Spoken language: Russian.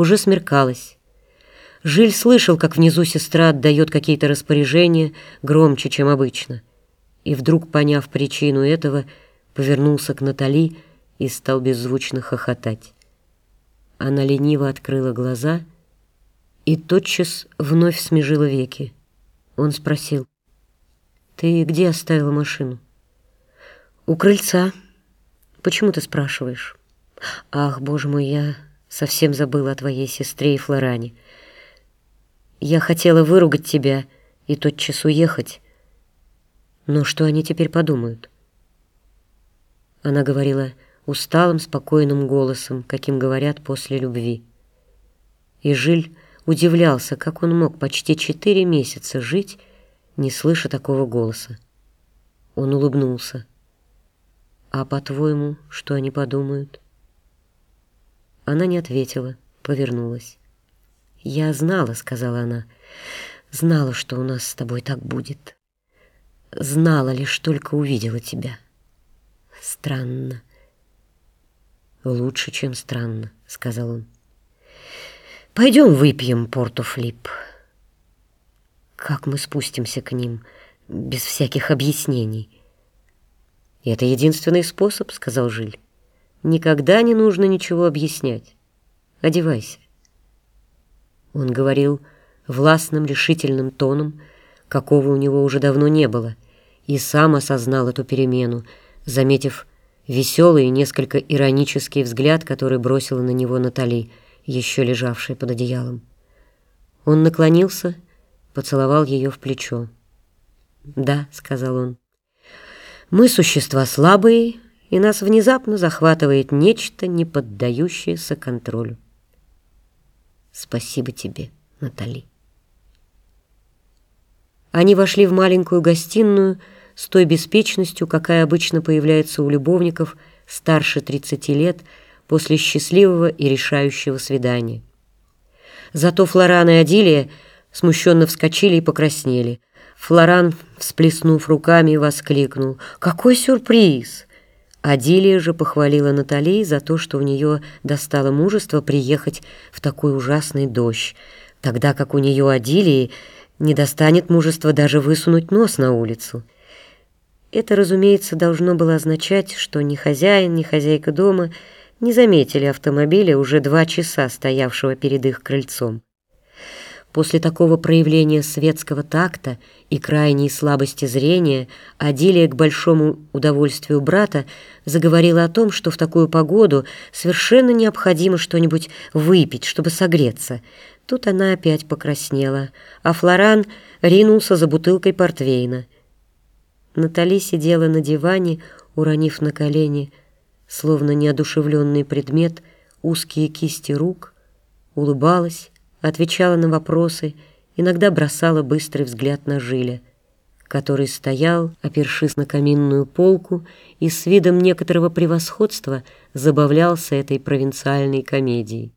Уже смеркалось. Жиль слышал, как внизу сестра отдает какие-то распоряжения громче, чем обычно. И вдруг, поняв причину этого, повернулся к Натали и стал беззвучно хохотать. Она лениво открыла глаза и тотчас вновь смежила веки. Он спросил, «Ты где оставила машину?» «У крыльца. Почему ты спрашиваешь?» «Ах, боже мой, я совсем забыла о твоей сестре и Флоране. Я хотела выругать тебя и тотчас уехать. Но что они теперь подумают?» Она говорила усталым, спокойным голосом, каким говорят после любви. И Жиль удивлялся, как он мог почти четыре месяца жить, не слыша такого голоса. Он улыбнулся. «А по-твоему, что они подумают?» Она не ответила, повернулась. «Я знала», — сказала она, — «знала, что у нас с тобой так будет. Знала лишь только увидела тебя. Странно». «Лучше, чем странно», — сказал он. «Пойдем выпьем портофлип». Как мы спустимся к ним без всяких объяснений? «Это единственный способ», — сказал Жиль. «Никогда не нужно ничего объяснять. Одевайся». Он говорил властным, решительным тоном, какого у него уже давно не было, и сам осознал эту перемену, заметив веселый и несколько иронический взгляд, который бросила на него Натали, еще лежавшая под одеялом. Он наклонился, поцеловал ее в плечо. «Да», — сказал он, — «мы существа слабые, и нас внезапно захватывает нечто, не поддающееся контролю. Спасибо тебе, Натали». Они вошли в маленькую гостиную, с той беспечностью, какая обычно появляется у любовников старше 30 лет после счастливого и решающего свидания. Зато Флоран и Адилия смущенно вскочили и покраснели. Флоран, всплеснув руками, воскликнул «Какой сюрприз!» Адилия же похвалила Натали за то, что у нее достало мужество приехать в такой ужасный дождь, тогда как у нее Адилии не достанет мужества даже высунуть нос на улицу. Это, разумеется, должно было означать, что ни хозяин, ни хозяйка дома не заметили автомобиля, уже два часа стоявшего перед их крыльцом. После такого проявления светского такта и крайней слабости зрения Адилия к большому удовольствию брата заговорила о том, что в такую погоду совершенно необходимо что-нибудь выпить, чтобы согреться. Тут она опять покраснела, а Флоран ринулся за бутылкой портвейна. Натали сидела на диване, уронив на колени, словно неодушевленный предмет, узкие кисти рук, улыбалась, отвечала на вопросы, иногда бросала быстрый взгляд на Жиля, который стоял, опершись на каминную полку, и с видом некоторого превосходства забавлялся этой провинциальной комедией.